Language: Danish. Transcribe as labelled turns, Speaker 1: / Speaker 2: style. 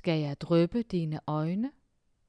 Speaker 1: Skal jeg dryppe dine øjne?